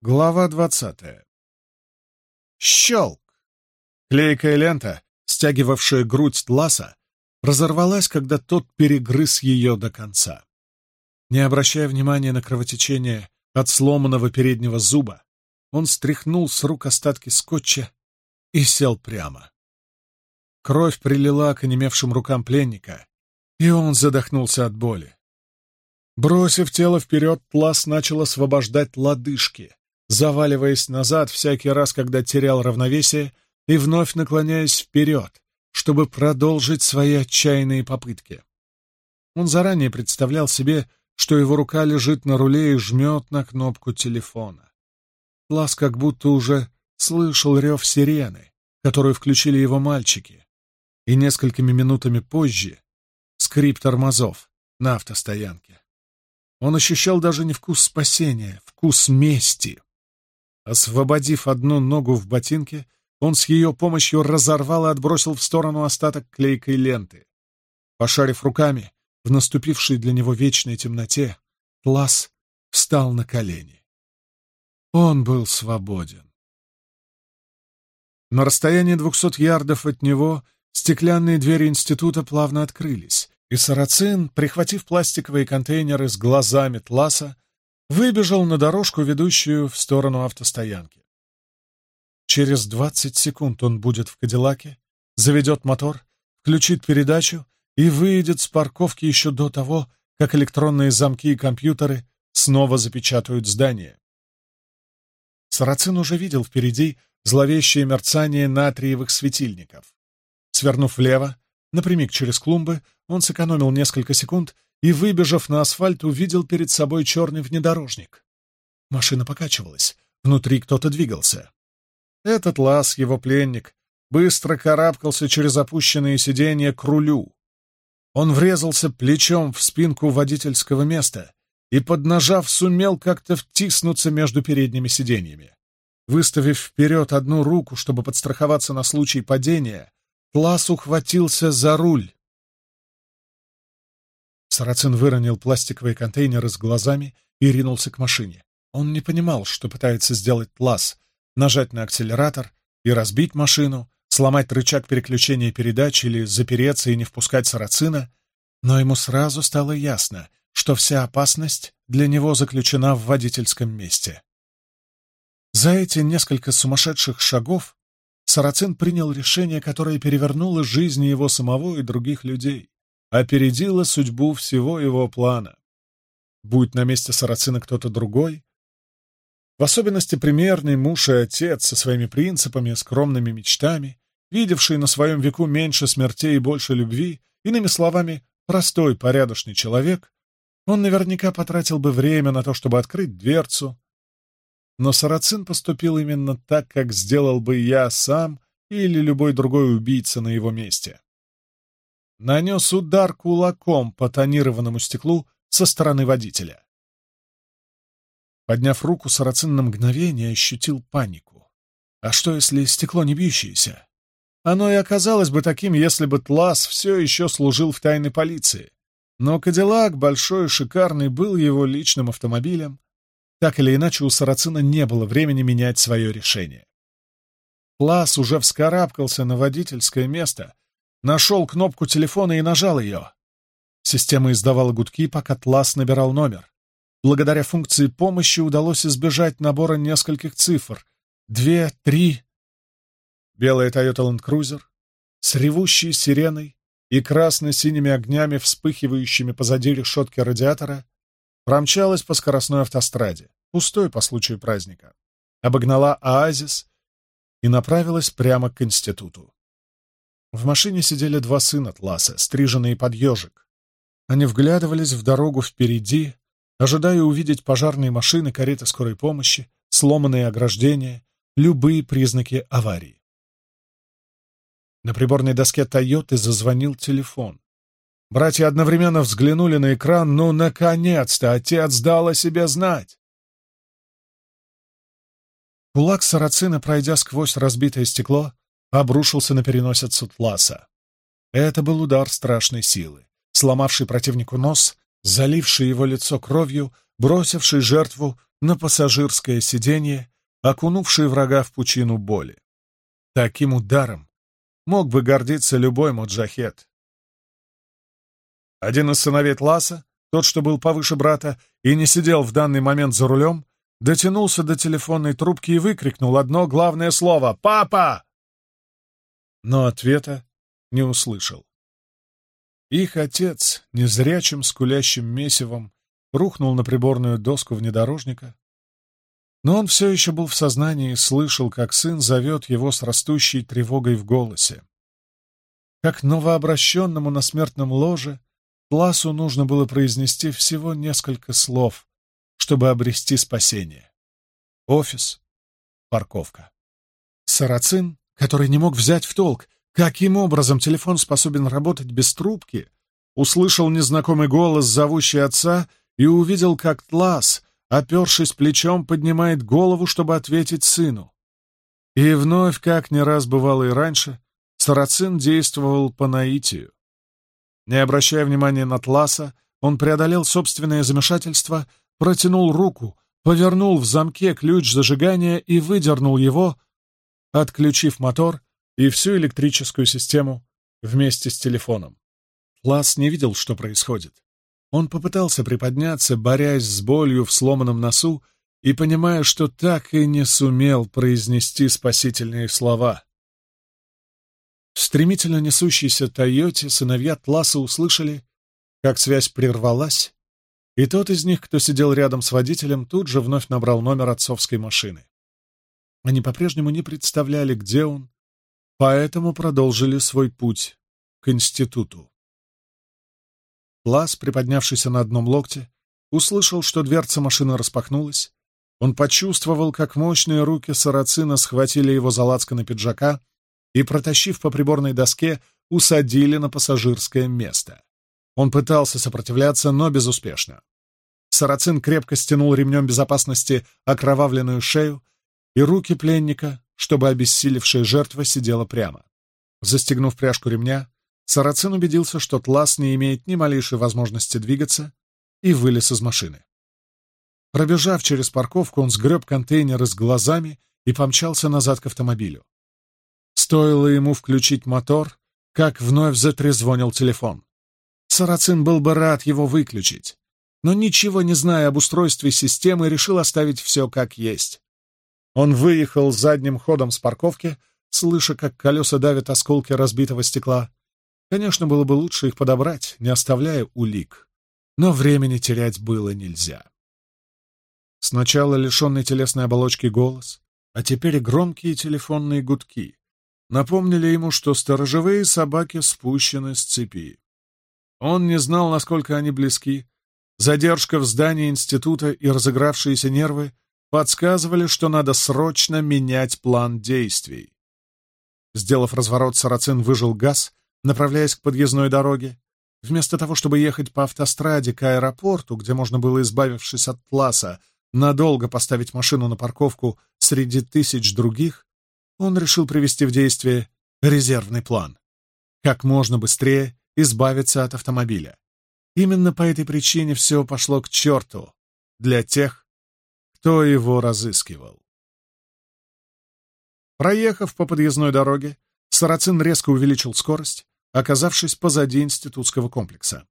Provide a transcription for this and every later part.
Глава 20. Щелк! Клейкая лента, стягивавшая грудь Тласа, разорвалась, когда тот перегрыз ее до конца. Не обращая внимания на кровотечение от сломанного переднего зуба, он стряхнул с рук остатки скотча и сел прямо. Кровь прилила к онемевшим рукам пленника, и он задохнулся от боли. Бросив тело вперед, Тлас начал освобождать лодыжки — заваливаясь назад всякий раз, когда терял равновесие, и вновь наклоняясь вперед, чтобы продолжить свои отчаянные попытки. Он заранее представлял себе, что его рука лежит на руле и жмет на кнопку телефона. Лас как будто уже слышал рев сирены, которую включили его мальчики, и несколькими минутами позже скрип тормозов на автостоянке. Он ощущал даже не вкус спасения, вкус мести. Освободив одну ногу в ботинке, он с ее помощью разорвал и отбросил в сторону остаток клейкой ленты. Пошарив руками, в наступившей для него вечной темноте, Тлас встал на колени. Он был свободен. На расстоянии двухсот ярдов от него стеклянные двери института плавно открылись, и Сарацин, прихватив пластиковые контейнеры с глазами Тласа, выбежал на дорожку, ведущую в сторону автостоянки. Через 20 секунд он будет в Кадиллаке, заведет мотор, включит передачу и выйдет с парковки еще до того, как электронные замки и компьютеры снова запечатают здание. Сарацин уже видел впереди зловещее мерцание натриевых светильников. Свернув влево, напрямик через клумбы, он сэкономил несколько секунд и, выбежав на асфальт, увидел перед собой черный внедорожник. Машина покачивалась. Внутри кто-то двигался. Этот лаз, его пленник, быстро карабкался через опущенные сиденья к рулю. Он врезался плечом в спинку водительского места и, поднажав, сумел как-то втиснуться между передними сиденьями. Выставив вперед одну руку, чтобы подстраховаться на случай падения, Класс ухватился за руль. Сарацин выронил пластиковый контейнер с глазами и ринулся к машине. Он не понимал, что пытается сделать Лаз — нажать на акселератор и разбить машину, сломать рычаг переключения передач или запереться и не впускать Сарацина, но ему сразу стало ясно, что вся опасность для него заключена в водительском месте. За эти несколько сумасшедших шагов Сарацин принял решение, которое перевернуло жизни его самого и других людей опередила судьбу всего его плана. Будь на месте Сарацина кто-то другой, в особенности примерный муж и отец со своими принципами, скромными мечтами, видевший на своем веку меньше смертей и больше любви, иными словами, простой, порядочный человек, он наверняка потратил бы время на то, чтобы открыть дверцу. Но Сарацин поступил именно так, как сделал бы я сам или любой другой убийца на его месте нанес удар кулаком по тонированному стеклу со стороны водителя. Подняв руку, Сарацин на мгновение ощутил панику. А что, если стекло не бьющееся? Оно и оказалось бы таким, если бы Тлас все еще служил в тайной полиции. Но Кадиллак, большой и шикарный, был его личным автомобилем. Так или иначе, у Сарацина не было времени менять свое решение. Тлас уже вскарабкался на водительское место — нашел кнопку телефона и нажал ее. Система издавала гудки, пока Тлас набирал номер. Благодаря функции помощи удалось избежать набора нескольких цифр. Две, три... Белая Toyota Land Cruiser с ревущей сиреной и красно-синими огнями, вспыхивающими позади решетки радиатора, промчалась по скоростной автостраде, пустой по случаю праздника, обогнала оазис и направилась прямо к институту. В машине сидели два сына Тласа, стриженные под ежик. Они вглядывались в дорогу впереди, ожидая увидеть пожарные машины, кареты скорой помощи, сломанные ограждения, любые признаки аварии. На приборной доске «Тойоты» зазвонил телефон. Братья одновременно взглянули на экран. Ну, наконец-то! Отец дал о себе знать! Кулак сарацина, пройдя сквозь разбитое стекло, обрушился на переносицу Тласа. Это был удар страшной силы, сломавший противнику нос, заливший его лицо кровью, бросивший жертву на пассажирское сиденье, окунувший врага в пучину боли. Таким ударом мог бы гордиться любой маджахет. Один из сыновей Тласа, тот, что был повыше брата и не сидел в данный момент за рулем, дотянулся до телефонной трубки и выкрикнул одно главное слово «Папа!» но ответа не услышал. Их отец, незрячим скулящим месивом, рухнул на приборную доску внедорожника, но он все еще был в сознании и слышал, как сын зовет его с растущей тревогой в голосе. Как новообращенному на смертном ложе, Ласу нужно было произнести всего несколько слов, чтобы обрести спасение. Офис, парковка. Сарацин который не мог взять в толк, каким образом телефон способен работать без трубки, услышал незнакомый голос, зовущий отца, и увидел, как Тлас, опершись плечом, поднимает голову, чтобы ответить сыну. И вновь, как не раз бывало и раньше, Сарацин действовал по наитию. Не обращая внимания на Тласа, он преодолел собственное замешательство, протянул руку, повернул в замке ключ зажигания и выдернул его, отключив мотор и всю электрическую систему вместе с телефоном. Лас не видел, что происходит. Он попытался приподняться, борясь с болью в сломанном носу и понимая, что так и не сумел произнести спасительные слова. В стремительно несущейся Тойоте сыновья Тласа услышали, как связь прервалась, и тот из них, кто сидел рядом с водителем, тут же вновь набрал номер отцовской машины. Они по-прежнему не представляли, где он, поэтому продолжили свой путь к институту. Лас, приподнявшийся на одном локте, услышал, что дверца машины распахнулась. Он почувствовал, как мощные руки сарацина схватили его за лацканы пиджака и, протащив по приборной доске, усадили на пассажирское место. Он пытался сопротивляться, но безуспешно. Сарацин крепко стянул ремнем безопасности окровавленную шею, и руки пленника, чтобы обессилевшая жертва сидела прямо. Застегнув пряжку ремня, Сарацин убедился, что Тлас не имеет ни малейшей возможности двигаться, и вылез из машины. Пробежав через парковку, он сгреб контейнеры с глазами и помчался назад к автомобилю. Стоило ему включить мотор, как вновь затрезвонил телефон. Сарацин был бы рад его выключить, но, ничего не зная об устройстве системы, решил оставить все как есть. Он выехал задним ходом с парковки, слыша, как колеса давят осколки разбитого стекла. Конечно, было бы лучше их подобрать, не оставляя улик. Но времени терять было нельзя. Сначала лишенный телесной оболочки голос, а теперь громкие телефонные гудки напомнили ему, что сторожевые собаки спущены с цепи. Он не знал, насколько они близки. Задержка в здании института и разыгравшиеся нервы подсказывали, что надо срочно менять план действий. Сделав разворот, Сарацин выжил газ, направляясь к подъездной дороге. Вместо того, чтобы ехать по автостраде к аэропорту, где можно было, избавившись от Пласа, надолго поставить машину на парковку среди тысяч других, он решил привести в действие резервный план. Как можно быстрее избавиться от автомобиля. Именно по этой причине все пошло к черту для тех, кто его разыскивал? Проехав по подъездной дороге, Сарацин резко увеличил скорость, оказавшись позади институтского комплекса.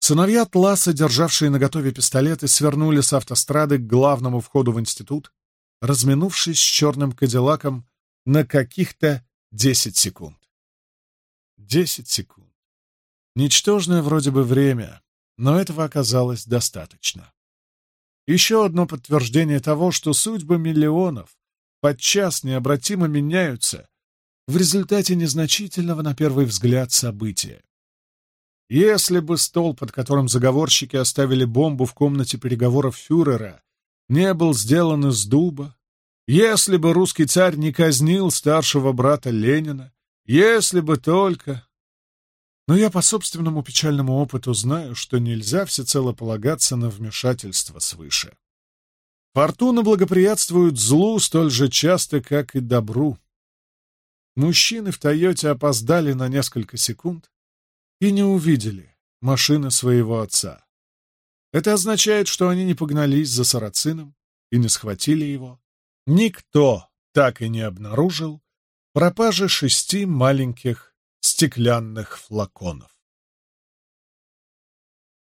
Сыновья Тласа, державшие наготове пистолеты, свернули с автострады к главному входу в институт, разминувшись с черным кадиллаком на каких-то десять секунд. Десять секунд. Ничтожное вроде бы время, но этого оказалось достаточно. Еще одно подтверждение того, что судьбы миллионов подчас необратимо меняются в результате незначительного на первый взгляд события. Если бы стол, под которым заговорщики оставили бомбу в комнате переговоров фюрера, не был сделан из дуба, если бы русский царь не казнил старшего брата Ленина, если бы только... Но я по собственному печальному опыту знаю, что нельзя всецело полагаться на вмешательство свыше. Фортуна благоприятствует злу столь же часто, как и добру. Мужчины в «Тойоте» опоздали на несколько секунд и не увидели машины своего отца. Это означает, что они не погнались за сарацином и не схватили его. Никто так и не обнаружил пропажи шести маленьких стеклянных флаконов.